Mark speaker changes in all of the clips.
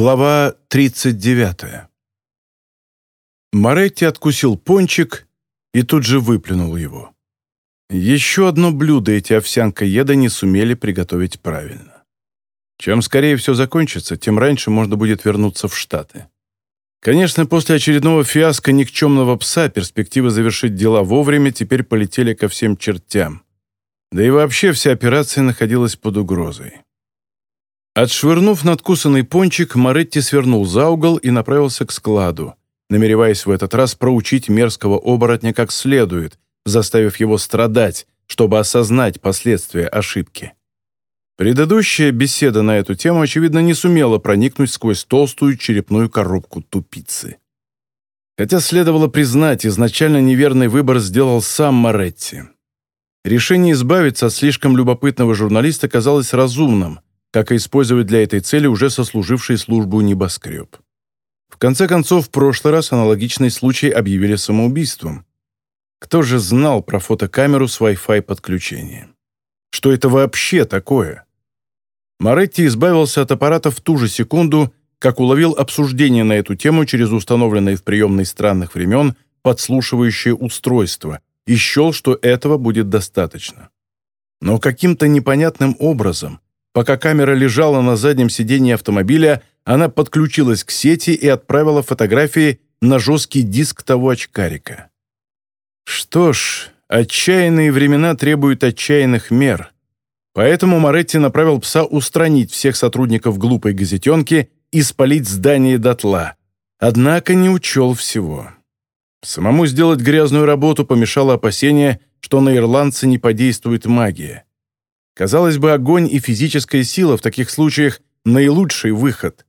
Speaker 1: Глава 39. Моретти откусил пончик и тут же выплюнул его. Еще одно блюдо эти овсянка-еда не сумели приготовить правильно. Чем скорее все закончится, тем раньше можно будет вернуться в Штаты. Конечно, после очередного фиаско никчемного пса перспективы завершить дела вовремя теперь полетели ко всем чертям. Да и вообще вся операция находилась под угрозой. Отшвырнув надкусанный пончик, Моретти свернул за угол и направился к складу, намереваясь в этот раз проучить мерзкого оборотня как следует, заставив его страдать, чтобы осознать последствия ошибки. Предыдущая беседа на эту тему, очевидно, не сумела проникнуть сквозь толстую черепную коробку тупицы. Хотя следовало признать, изначально неверный выбор сделал сам Моретти. Решение избавиться от слишком любопытного журналиста казалось разумным – как и использовать для этой цели уже сослуживший службу небоскреб. В конце концов, в прошлый раз аналогичный случай объявили самоубийством. Кто же знал про фотокамеру с Wi-Fi подключением? Что это вообще такое? Моретти избавился от аппарата в ту же секунду, как уловил обсуждение на эту тему через установленное в приемной странных времен подслушивающее устройство и счел, что этого будет достаточно. Но каким-то непонятным образом Пока камера лежала на заднем сиденье автомобиля, она подключилась к сети и отправила фотографии на жесткий диск того очкарика. Что ж, отчаянные времена требуют отчаянных мер. Поэтому Моретти направил пса устранить всех сотрудников глупой газетенки и спалить здание дотла. Однако не учел всего. Самому сделать грязную работу помешало опасение, что на ирландца не подействует магия. Казалось бы, огонь и физическая сила в таких случаях – наилучший выход.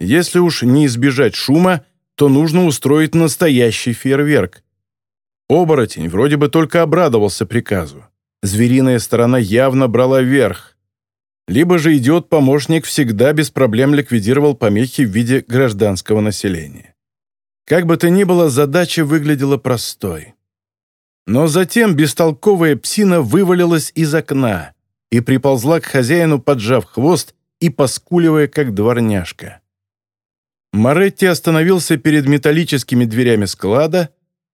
Speaker 1: Если уж не избежать шума, то нужно устроить настоящий фейерверк. Оборотень вроде бы только обрадовался приказу. Звериная сторона явно брала верх. Либо же идиот-помощник всегда без проблем ликвидировал помехи в виде гражданского населения. Как бы то ни было, задача выглядела простой. Но затем бестолковая псина вывалилась из окна и приползла к хозяину, поджав хвост и поскуливая, как дворняжка. Моретти остановился перед металлическими дверями склада,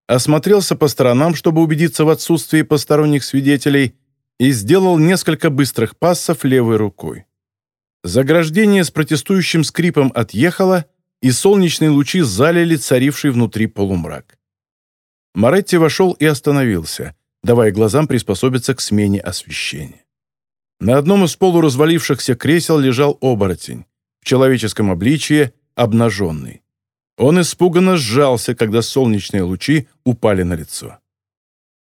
Speaker 1: осмотрелся по сторонам, чтобы убедиться в отсутствии посторонних свидетелей, и сделал несколько быстрых пассов левой рукой. Заграждение с протестующим скрипом отъехало, и солнечные лучи залили царивший внутри полумрак. Моретти вошел и остановился, давая глазам приспособиться к смене освещения. На одном из полуразвалившихся кресел лежал оборотень, в человеческом обличье, обнаженный. Он испуганно сжался, когда солнечные лучи упали на лицо.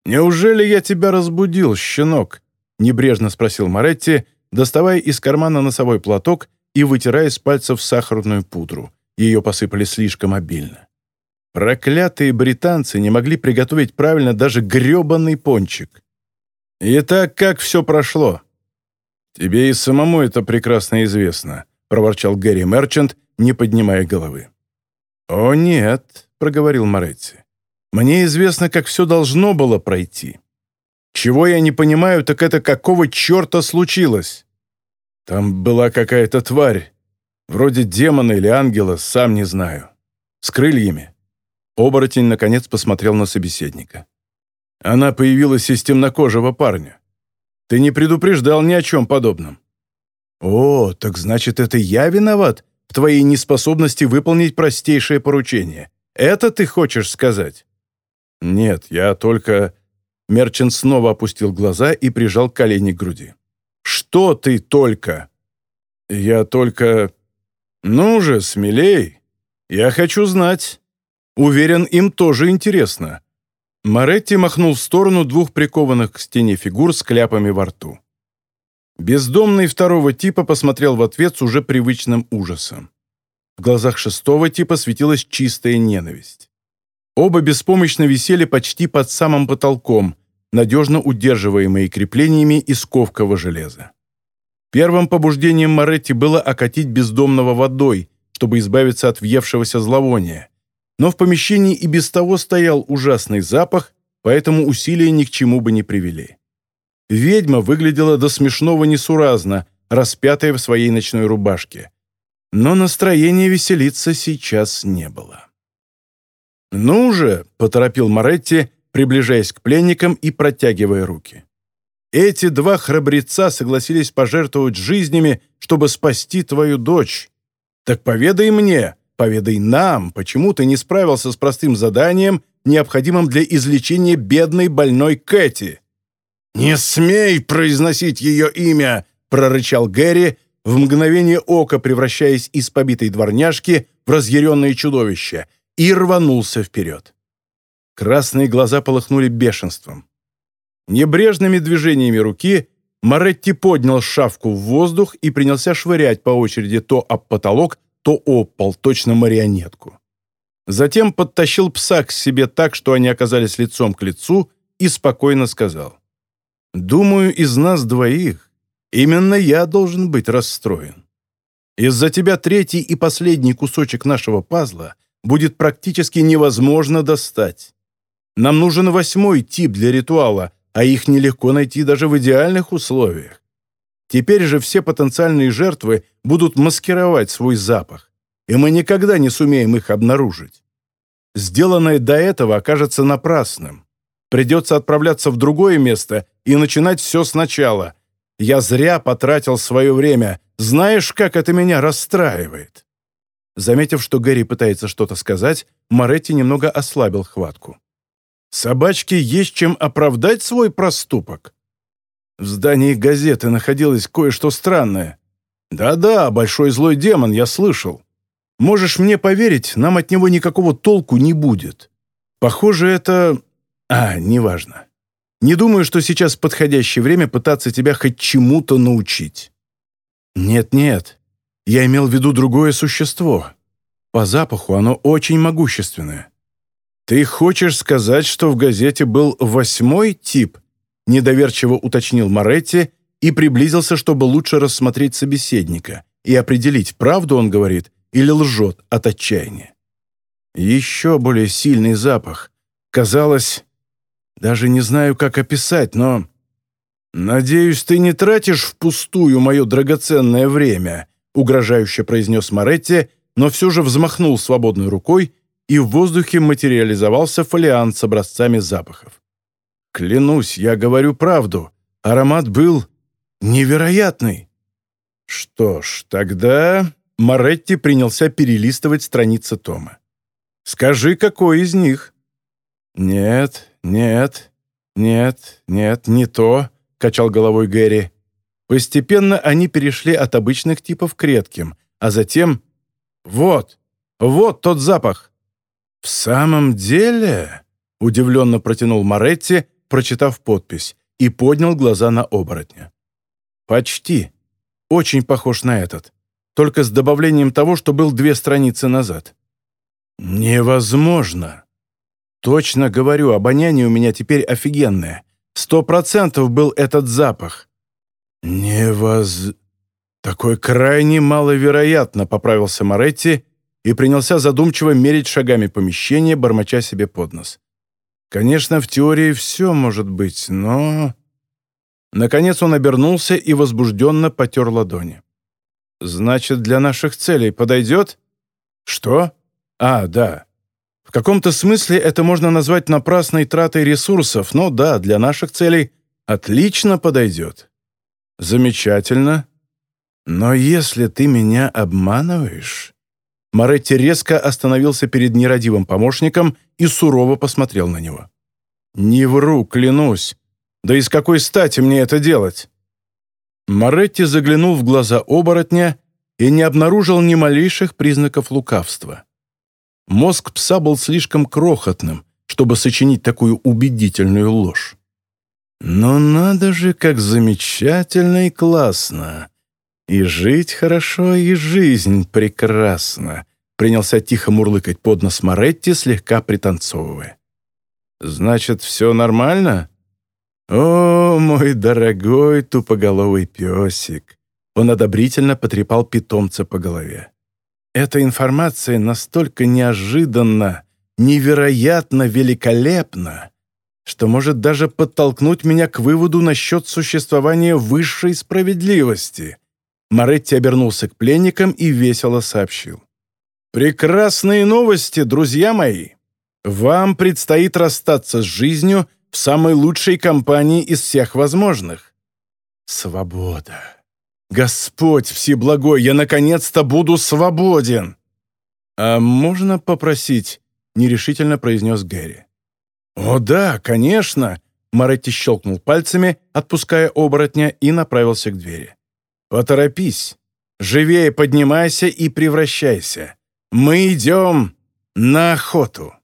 Speaker 1: «Неужели я тебя разбудил, щенок?» — небрежно спросил Моретти, доставая из кармана носовой платок и вытирая с пальцев сахарную пудру. Ее посыпали слишком обильно. Проклятые британцы не могли приготовить правильно даже грёбаный пончик. «Итак, как все прошло?» «Тебе и самому это прекрасно известно», — проворчал Гэри Мерчант, не поднимая головы. «О, нет», — проговорил Моретти. «Мне известно, как все должно было пройти. Чего я не понимаю, так это какого черта случилось? Там была какая-то тварь, вроде демона или ангела, сам не знаю, с крыльями». Оборотень, наконец, посмотрел на собеседника. Она появилась из темнокожего парня. Ты не предупреждал ни о чем подобном». «О, так значит, это я виноват в твоей неспособности выполнить простейшее поручение. Это ты хочешь сказать?» «Нет, я только...» Мерчант снова опустил глаза и прижал колени к груди. «Что ты только?» «Я только...» «Ну же, смелей. Я хочу знать. Уверен, им тоже интересно. Моретти махнул в сторону двух прикованных к стене фигур с кляпами во рту. Бездомный второго типа посмотрел в ответ с уже привычным ужасом. В глазах шестого типа светилась чистая ненависть. Оба беспомощно висели почти под самым потолком, надежно удерживаемые креплениями из ковкого железа. Первым побуждением Моретти было окатить бездомного водой, чтобы избавиться от въевшегося зловония, но в помещении и без того стоял ужасный запах, поэтому усилия ни к чему бы не привели. Ведьма выглядела до смешного несуразно, распятая в своей ночной рубашке. Но настроения веселиться сейчас не было. «Ну же!» — поторопил Моретти, приближаясь к пленникам и протягивая руки. «Эти два храбреца согласились пожертвовать жизнями, чтобы спасти твою дочь. Так поведай мне, поведай нам, почему ты не справился с простым заданием, необходимым для излечения бедной больной Кэти». «Не смей произносить ее имя!» — прорычал Гэри, в мгновение ока превращаясь из побитой дворняжки в разъяренное чудовище, и рванулся вперед. Красные глаза полыхнули бешенством. Небрежными движениями руки Моретти поднял шавку в воздух и принялся швырять по очереди то об потолок, то об пол, точно марионетку. Затем подтащил пса к себе так, что они оказались лицом к лицу, и спокойно сказал. «Думаю, из нас двоих именно я должен быть расстроен. Из-за тебя третий и последний кусочек нашего пазла будет практически невозможно достать. Нам нужен восьмой тип для ритуала, а их нелегко найти даже в идеальных условиях. Теперь же все потенциальные жертвы будут маскировать свой запах, и мы никогда не сумеем их обнаружить. Сделанное до этого окажется напрасным. Придется отправляться в другое место и начинать все сначала. Я зря потратил свое время. Знаешь, как это меня расстраивает?» Заметив, что Гэри пытается что-то сказать, Моретти немного ослабил хватку. «Собачке есть чем оправдать свой проступок?» В здании газеты находилось кое-что странное. «Да-да, большой злой демон, я слышал. Можешь мне поверить, нам от него никакого толку не будет. Похоже, это... А, неважно. Не думаю, что сейчас подходящее время пытаться тебя хоть чему-то научить». «Нет-нет, я имел в виду другое существо. По запаху оно очень могущественное. Ты хочешь сказать, что в газете был восьмой тип?» Недоверчиво уточнил Моретти и приблизился, чтобы лучше рассмотреть собеседника и определить, правду он говорит или лжет от отчаяния. Еще более сильный запах. Казалось, даже не знаю, как описать, но... «Надеюсь, ты не тратишь впустую мое драгоценное время», угрожающе произнес Моретти, но все же взмахнул свободной рукой, и в воздухе материализовался фолиант с образцами запахов. «Клянусь, я говорю правду. Аромат был невероятный». Что ж, тогда Моретти принялся перелистывать страницы Тома. «Скажи, какой из них?» «Нет, нет, нет, нет, не то», — качал головой Гэри. Постепенно они перешли от обычных типов к редким, а затем... Вот, вот тот запах. «В самом деле?» — удивленно протянул Моретти, прочитав подпись, и поднял глаза на оборотня. «Почти. Очень похож на этот. Только с добавлением того, что был две страницы назад». «Невозможно!» «Точно говорю, обоняние у меня теперь офигенное. Сто процентов был этот запах. «Невоз... Такое крайне маловероятно», — поправился Моретти и принялся задумчиво мерить шагами помещение, бормоча себе под нос. «Конечно, в теории все может быть, но...» Наконец он обернулся и возбужденно потер ладони. «Значит, для наших целей подойдет?» «Что? А, да. В каком-то смысле это можно назвать напрасной тратой ресурсов, но да, для наших целей отлично подойдет. «Замечательно. Но если ты меня обманываешь...» Моретти резко остановился перед нерадивым помощником и сурово посмотрел на него. «Не вру, клянусь. Да и с какой стати мне это делать?» Моретти заглянул в глаза оборотня и не обнаружил ни малейших признаков лукавства. Мозг пса был слишком крохотным, чтобы сочинить такую убедительную ложь. Но надо же, как замечательно и классно. И жить хорошо, и жизнь прекрасна. Принялся тихо мурлыкать под нос Моретти, слегка пританцовывая. «Значит, все нормально?» «О, мой дорогой тупоголовый песик!» Он одобрительно потрепал питомца по голове. «Эта информация настолько неожиданна, невероятно великолепна, что может даже подтолкнуть меня к выводу насчет существования высшей справедливости. Моретти обернулся к пленникам и весело сообщил. «Прекрасные новости, друзья мои! Вам предстоит расстаться с жизнью в самой лучшей компании из всех возможных. Свобода! Господь Всеблагой, я наконец-то буду свободен!» «А можно попросить?» — нерешительно произнес Гэри. «О да, конечно!» — Моретти щелкнул пальцами, отпуская оборотня, и направился к двери. «Поторопись! Живее поднимайся и превращайся! Мы идем на охоту!»